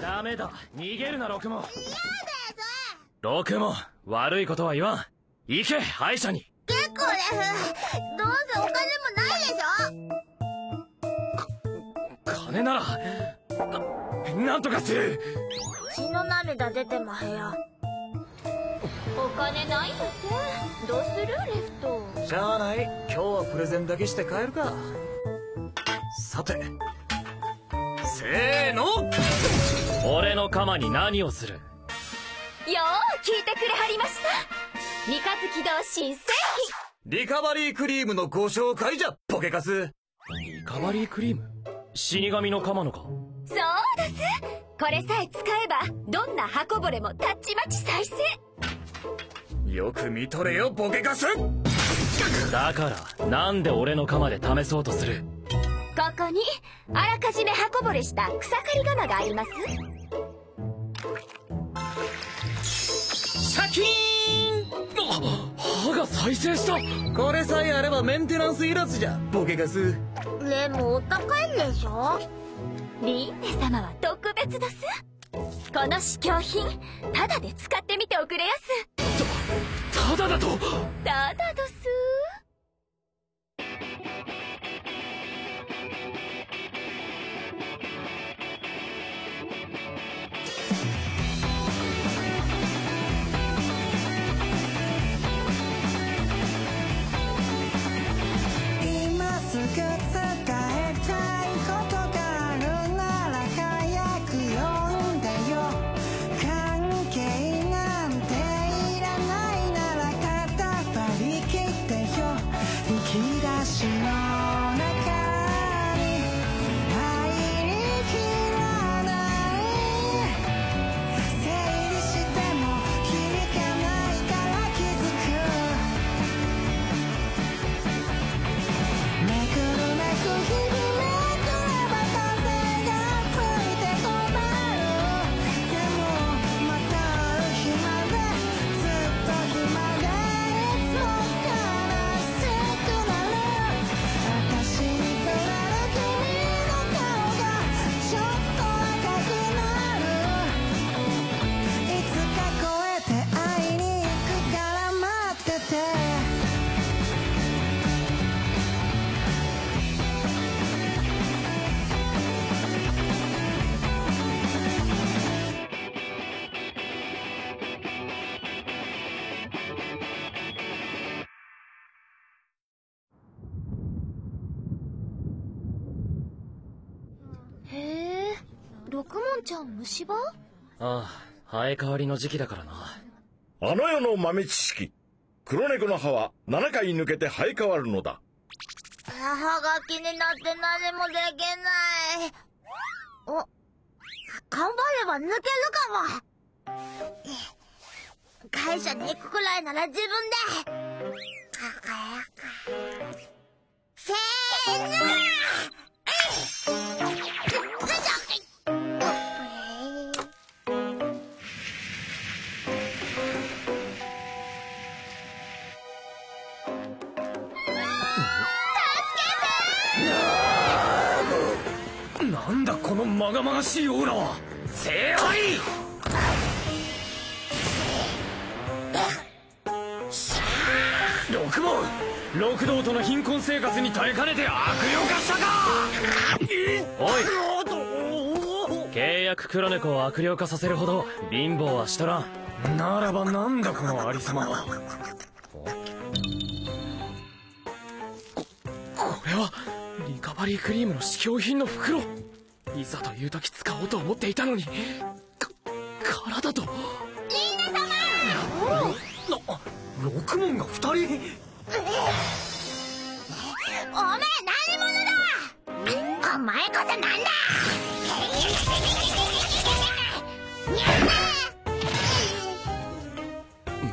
ダメだ。逃げるな六門。嫌です六門悪いことは言わん。行け歯医者に。結構ですどうせお金もないでしょ。金ならななんとかする。血の涙出てまへやお金ないんだって？どうするレフト。しゃあない。今日はプレゼンだけして帰るか。さてせーの俺の鎌に何をする？よう聞いてくれはりました。三日月堂新製リカバリークリームのご紹介じゃポケカス。リカバリークリーム？死神の鎌のか？品そうです。これさえ使えばどんな刃こぼれもたちまち再生。よく見とれよポケカス。だからなんで俺の鎌で試そうとする？ここにあらかじめ刃こぼれした草刈り鎌がありますキーン。あ歯が再生した。これさえあればメンテナンスいらずじゃ。ポケカス。でもお高いでしょ？リンネ様は特別です？この試供品タダで使ってみておくれやす。ただだと。タダどす六門ちゃん虫歯？ああ生え変わりの時期だからな。あの世の豆知識。黒猫の歯は7回抜けて生え変わるのだ。歯が気になって何もできない。お頑張れば抜けるかも。会社に行くくらいなら自分で。せーのまがまがしいオーラは聖杯！六門六道との貧困生活に耐えかねて悪霊化したか！おい。契約黒猫を悪霊化させるほど貧乏はしとらん。ならばなんだこのありさまは。ここれはリカバリークリームの試供品の袋いざという時使おうと思っていたのにか体と。リンネ様！な六門が二人？おめえ何者だ！お前こそなんだ！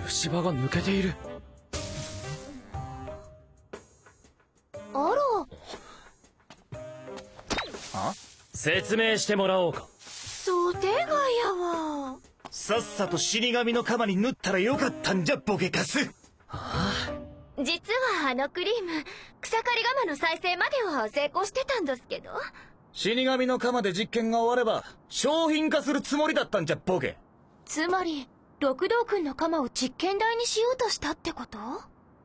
虫歯が抜けている説明してもらおうか。想定外やわ。さっさと死神の鎌に縫ったらよかったんじゃボケカス。実はあのクリーム草刈り鎌の再生までは成功してたんですけど。死神の鎌で実験が終われば商品化するつもりだったんじゃボケ。つまり六道くんの鎌を実験台にしようとしたってこと？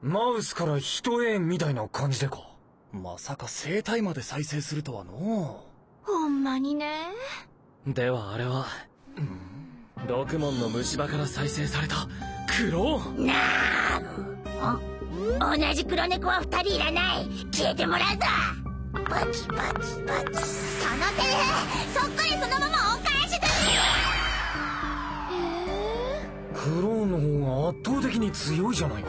マウスから人へみたいな感じでか。まさか生体まで再生するとはのほんまにね。ではあれは六門の虫歯から再生されたクローン。同じ黒猫は二人いらない。消えてもらうぞ。バチバチバチ。そのセリフそっくりそのままお返しだクローンの方が圧倒的に強いじゃないか。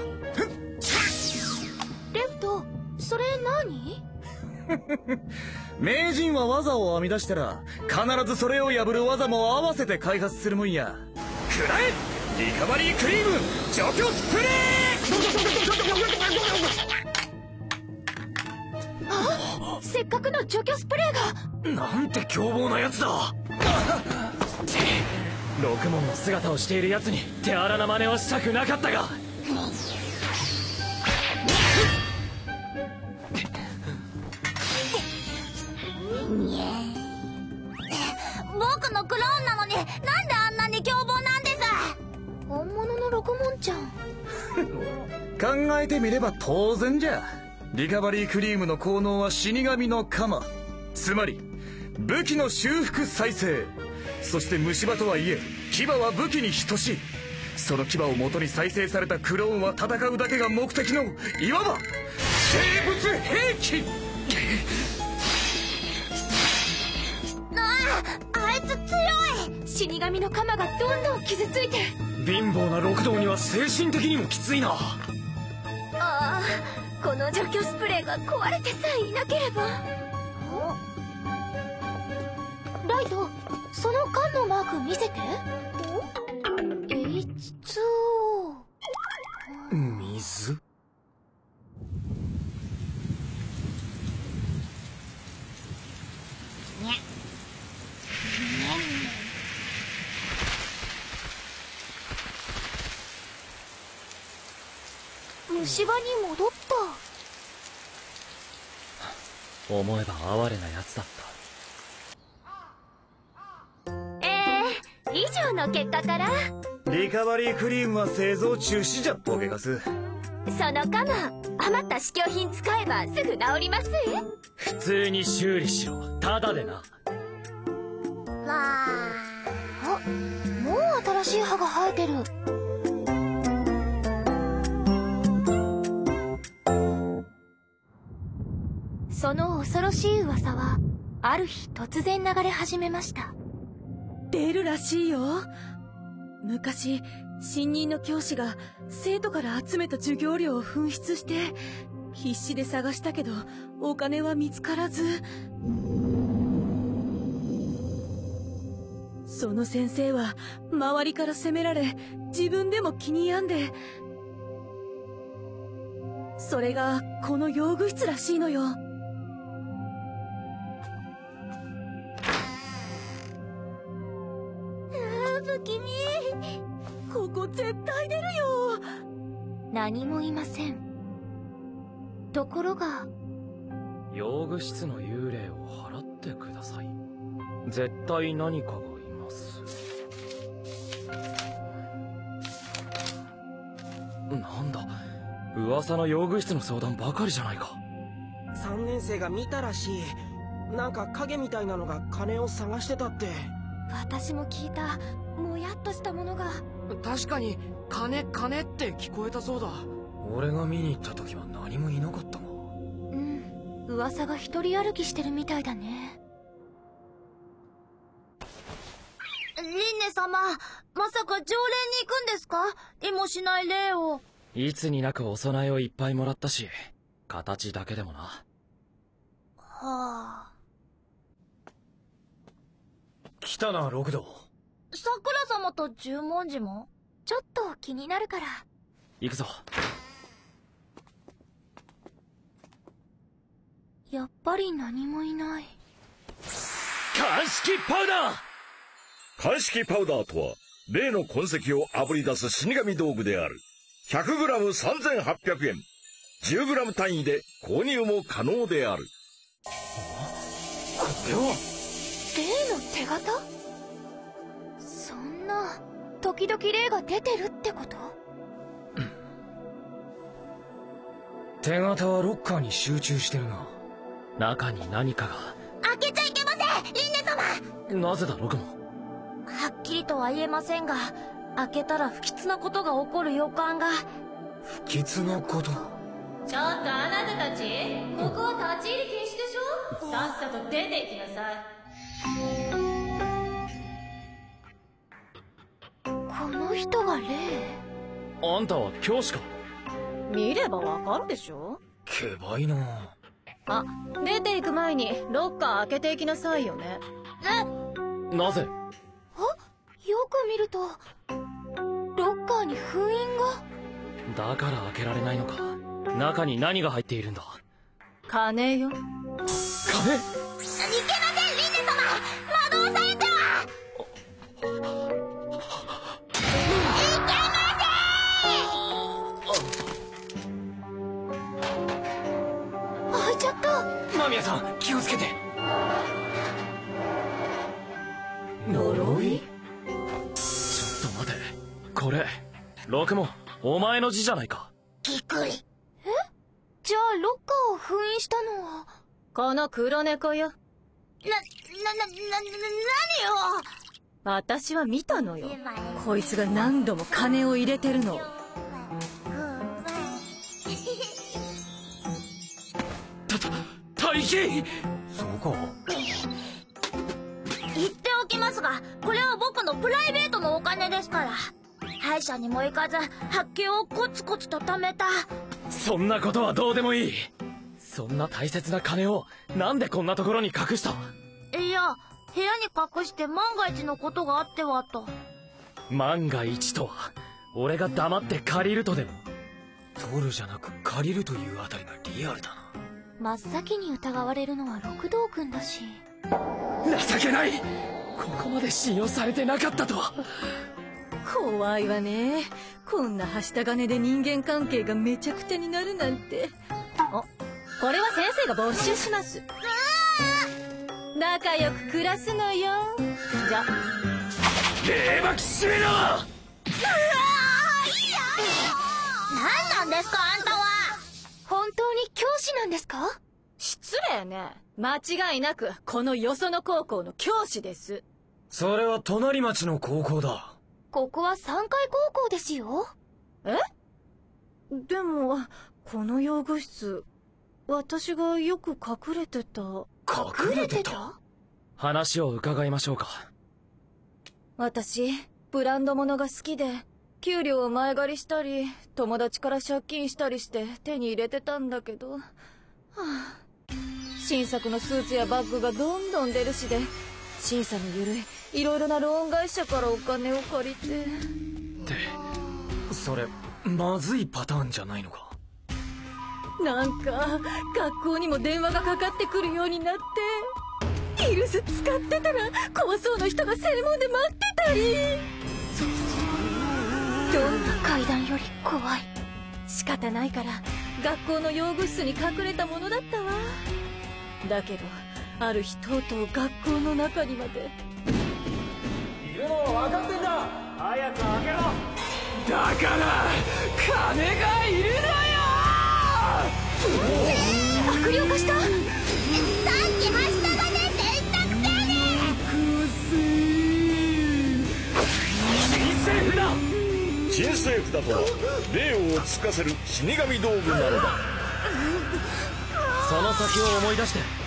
レフトそれ何？名人は技を編み出したら必ずそれを破る技も合わせて開発するもんや。くらえリカバリークリーム除去スプレせっかくの除去スプレーが。ーなんて凶暴なやつだ。六門の姿をしている奴に手荒な真似はしたくなかったが考えてみれば当然じゃ。リカバリークリームの効能は死神の鎌。つまり武器の修復再生。そして虫歯とはいえ牙は武器に等しい。その牙を元に再生されたクローンは戦うだけが目的のいわば生物兵器。あああいつ強い。死神の鎌がどんどん傷ついて。貧乏な六道には精神的にもきついなこの除去スプレーが壊れてさえいなければ。ライトその缶のマーク見せて。H2O 水虫歯に戻っ思えば哀れな奴だった。えー、以上の結果から。リカバリークリームは製造中止じゃボケガス。その鎌余った試供品使えばすぐ治ります。た普通に修理しろ。ただでな。わあもう新しい歯が生えてるその恐ろしい噂はある日突然流れ始めました。出るらしいよ。昔新任の教師が生徒から集めた授業料を紛失して必死で探したけどお金は見つからず。その先生は周りから責められ自分でも気に病んでそれがこの用具室らしいのよ。何もいません。ところが。用具室の幽霊を払ってください。絶対何かがいます。なんだ。噂の用具室の相談ばかりじゃないか。3年生が見たらしい。なんか影みたいなのが金を探してたって。私も聞いた。もやっとしたものが確かに金金って聞こえたそうだ。俺が見に行った時は何もいなかったがうん。噂が一人歩きしてるみたいだね。リンネ様まさか常連に行くんですか？意もしない霊を。いつになくお供えをいっぱいもらったし形だけでもな。はあ。来たな六道桜様と十文字も？ちょっと気になるから。行くぞ。やっぱり何もいない。鑑識パウダー！鑑識パウダーとは例の痕跡をあぶり出す死神道具である。100g3800 円。10g 単位で購入も可能である。こよ例の手形？時々霊が出てるってこと？手形はロッカーに集中してるな。中に何か開けちゃいけませんリンネ様！がなぜだロクモはっきりとは言えませんが開けたら不吉なことが起こる予感が。不吉なこと？ちょっとあなたたちここは立ち入り禁止でしょ？さっさと出て行きなさいの人が霊？あんたは教師か？見ればわかるでしょ？けばいな。あ出て行く前にロッカー開けていきなさいよね。なぜ？よく見るとロッカーに封印が？だから開けられないのか。中に何が入っているんだ？金よ。金？いけませんリンネ様！惑わされてロクモお前の字じゃないか。ぎっくり。じゃあロッカーを封印したのは？この黒猫よ。な、な、な、な、な、何よ？私は見たのよ。こいつが何度も金を入れてるの。を大金！そうか。言っておきますがこれは僕のプライベートのお金ですから歯医者にも行かず発見をコツコツと貯めた。そんなことはどうでもいい。そんな大切な金をなんでこんなところに隠したいや部屋に隠して万が一のことがあってはと。万が一とは俺が黙って借りるとでも？取るじゃなく借りるというあたりがリアルだな。真っ先に疑われるのは六道くんだし。情けない！ここまで信用されてなかったと。は怖いわね。こんなはした金で人間関係がめちゃくちゃになるなんて。あこれは先生が没収します。仲良く暮らすのよ。じゃ。霊幕閉めろ何なんですかあんたは。本当に教師なんですか？失礼ね。間違いなくこのよその高校の教師です。それは隣町の高校だここは三階高校ですよ。え？でもこの用具室私がよく隠れてた。隠れてた？話を伺いましょうか。私ブランド物が好きで給料を前借りしたり友達から借金したりして手に入れてたんだけど、はあ、新作のスーツやバッグがどんどん出るしで審査の緩いいろいろなローン会社からお金を借りて。ってそれまずいパターンじゃないのか？なんか学校にも電話がかかってくるようになって。ヒルズ使ってたら怖そうな人が正門で待ってたり。どんな階段より怖い。仕方ないから学校の用具室に隠れたものだったわ。だけどある日とうとう学校の中にまで。いるのは分かってんだ。早く開けろ。だから金がいるのよ。悪霊化した。さっきはしたがねって言ったくせに新政府だ。新政府だとは霊をつかせる死神道具なのだ。その先を思い出して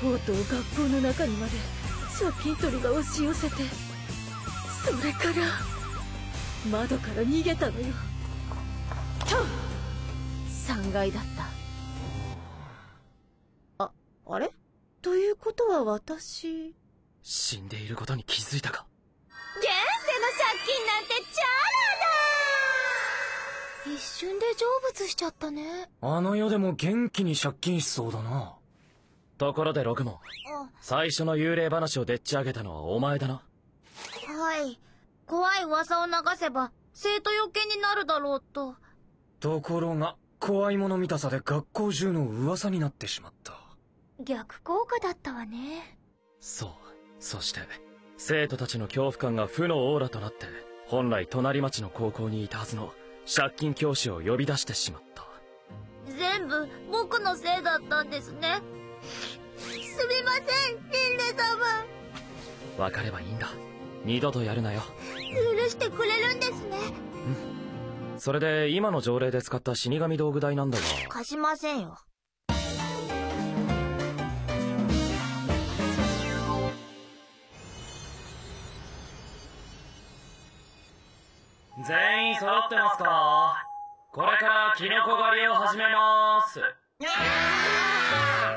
とうとう学校の中にまで借金取りが押し寄せてそれから窓から逃げたのよ。と3階だった。ああれ？ということは私。死んでいることに気づいたか？現世の借金なんてチャラだ一瞬で成仏しちゃったね。あの世でも元気に借金しそうだなところでロクモン最初の幽霊話をでっち上げたのはお前だな。はい。怖い噂を流せば生徒余計になるだろうと。ところが怖いもの見たさで学校中の噂になってしまった。逆効果だったわね。そう。そして生徒たちの恐怖感が負のオーラとなって本来隣町の高校にいたはずの借金教師を呼び出してしまった。全部僕のせいだったんですねすみませんリンネ様。分かればいいんだ。二度とやるなよ。許してくれるんですね。それで今の条例で使った死神道具台なんだが。貸しませんよ。全員揃ってますか？これからキノコ狩りを始めます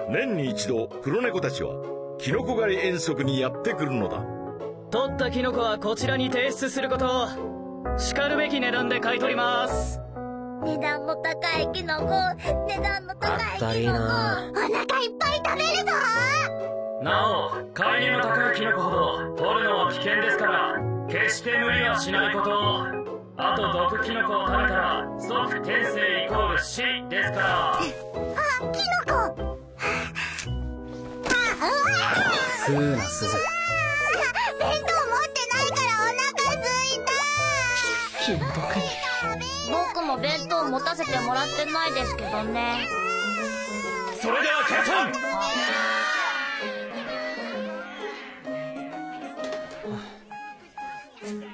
年に一度黒猫たちはキノコ狩り遠足にやってくるのだ。取ったキノコはこちらに提出することしかるべき値段で買い取ります。値段の高いキノコ値段の高いキノコ。あったりな。お腹いっぱい食べるぞ。なお買い値の高いキノコほど取るのは危険ですから決して無理はしないことあと毒キノコを食べたら即転生イコール死ですから風な鈴弁当持ってないからお腹すいた。気の毒に僕も弁当持たせてもらってないですけどね。それでは決断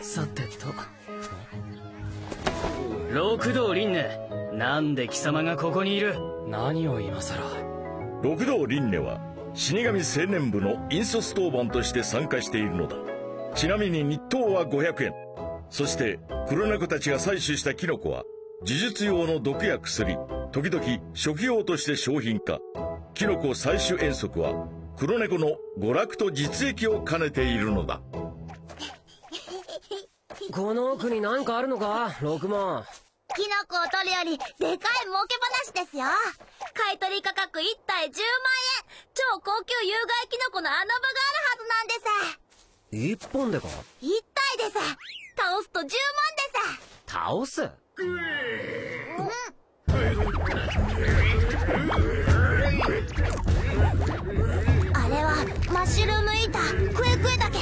さてと。六道輪廻。なんで貴様がここにいる？何を今さら六道輪廻は死神青年部の引率当番として参加しているのだ。ちなみに日当は500円。そして黒猫たちが採取したキノコは呪術用の毒や薬時々食用として商品化。キノコ採取遠足は黒猫の娯楽と実益を兼ねているのだ。この奥に何かあるのか？六門キノコを取るよりでかい儲け話ですよ。買取価格1体10万円超高級有害キノコの穴場があるはずなんです。一本でか？1体です倒す？と10万です倒すあれはマッシュルームイーター。クエクエだけ。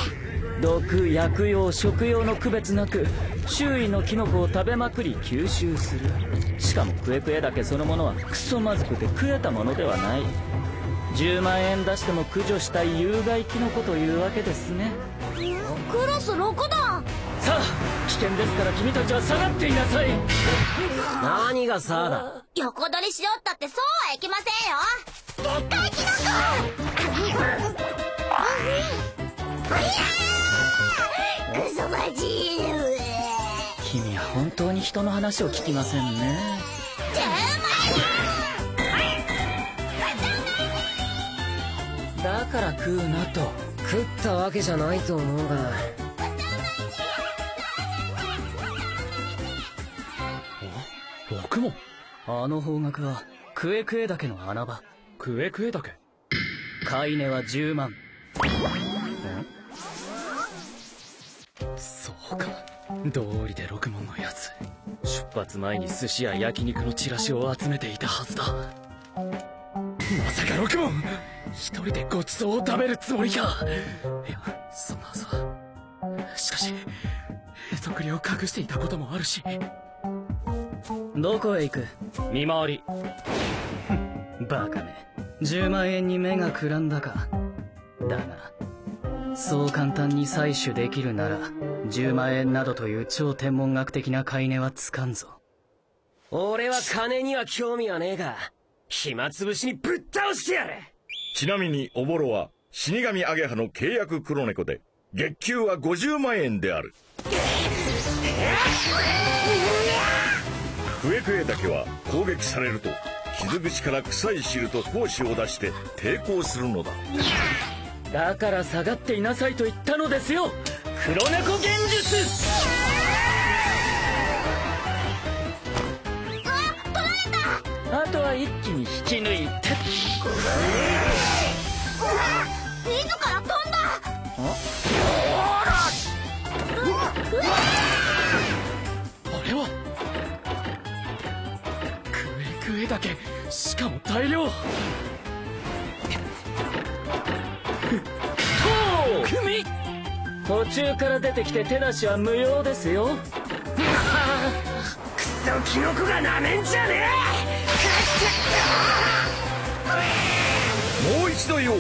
毒薬用食用の区別なく周囲のキノコを食べまくり吸収する。しかもクエクエだけそのものはクソまずくて食えたものではない10万円出しても駆除したい有害キノコというわけですね。クロス6段。さあ危険ですから君たちは下がっていなさい。何がさだ？横取りしったってそうはいきませんよ。でっかいキノコクソマジ君は本当に人の話を聞きませんねだから食うなと。食ったわけじゃないと思うが。六問あの方角はクエクエ岳の穴場。クエクエ岳買い値は10万。そうか。道理で六問のやつ。出発前に寿司や焼肉のチラシを集めていたはずだか六問一人でごちそうを食べるつもりか。いやそんなはずは。しかしへそくりを隠していたこともあるし。どこへ行く？見回り。バカめ10万円に目がくらんだか。だがそう簡単に採取できるなら10万円などという超天文学的な買い値はつかんぞ。俺は金には興味はねえが暇つぶしにぶっ倒してやれ。ちなみにおぼろは死神アゲハの契約黒猫で月給は50万円である。クエクエだけは攻撃されると傷口から臭い汁と胞子を出して抵抗するのだ。だから下がっていなさいと言ったのですよ。黒猫幻術あとは一気に引き抜いて。うわ自ら飛んだ。あれはクエクエだけしかも大量。組。途中から出てきて手なしは無用ですよ。クソキノコがなめんじゃねえ。もう一度言おう。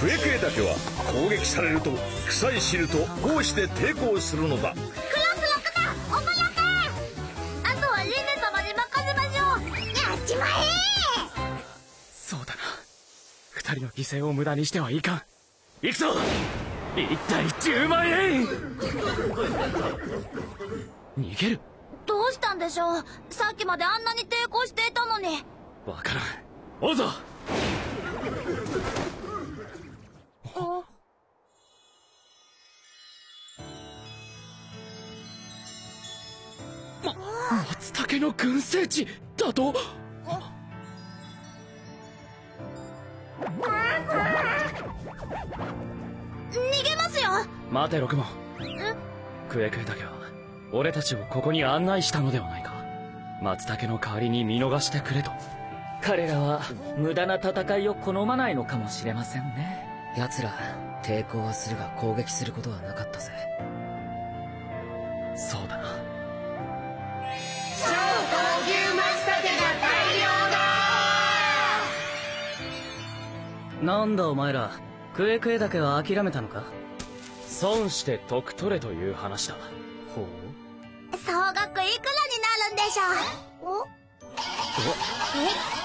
クエクエだけは攻撃されると臭い汁と胞子で抵抗するのだ？クラス6だおまやけあとはリネ様に任せましょう。やっちまえ。そうだな。二人の犠牲を無駄にしてはいかん。行くぞ。一体10万円。逃げる。どうしたんでしょう。さっきまであんなに抵抗していたのにわからん。おうぞお松茸の群生地だと？逃げますよ。待て六門。クエクエだけは俺たちをここに案内したのではないか。松茸の代わりに見逃してくれと彼らは無駄な戦いを好まないのかもしれませんね。奴ら抵抗はするが攻撃することはなかったぜ。そうだな。超高級松茸が大量だ。なんだお前らクエクエだけは諦めたのか？損して得取れという話だ。ほう？総額いくらになるんでしょう？お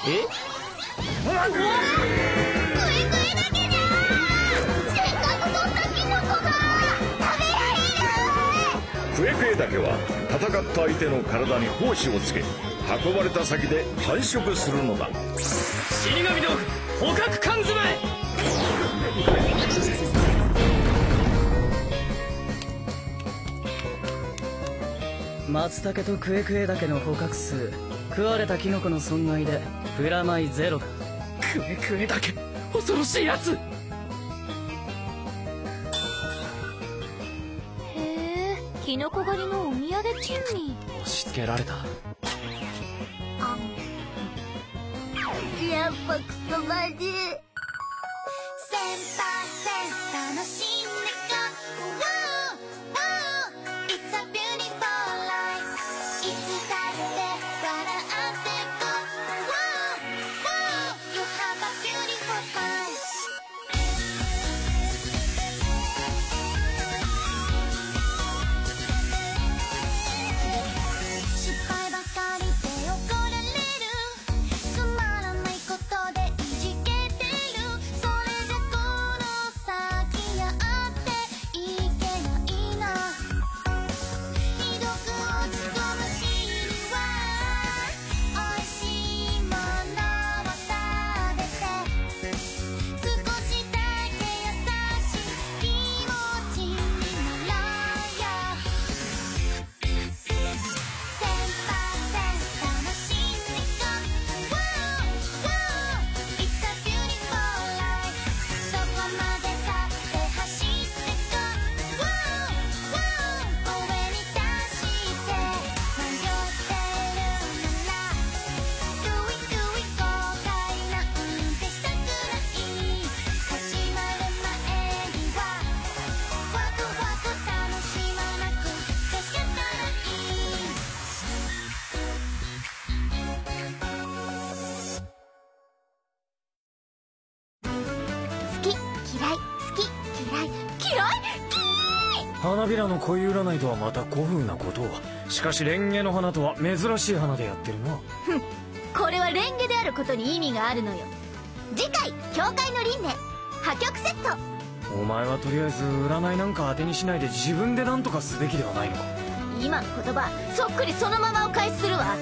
え？クイクイだけじゃせっかく取ったキノコが食べられるクエクエだけは戦った相手の体に胞子をつけ運ばれた先で繁殖するのだ死神道具捕獲缶詰松茸とクエクエだけの捕獲数食われたキノコの損害でプラマイゼロだ。クエクエだけ恐ろしいやつ。へえキノコ狩りのお土産珍味押し付けられた。やっぱクソバジ楽しん花びらの恋占いとはまた古風なことを。しかしレンゲの花とは珍しい花でやってるな。これはレンゲであることに意味があるのよ。次回教会の輪廻破局セット。お前はとりあえず占いなんか当てにしないで自分で何とかすべきではないのか。今の言葉そっくりそのままお返しするわ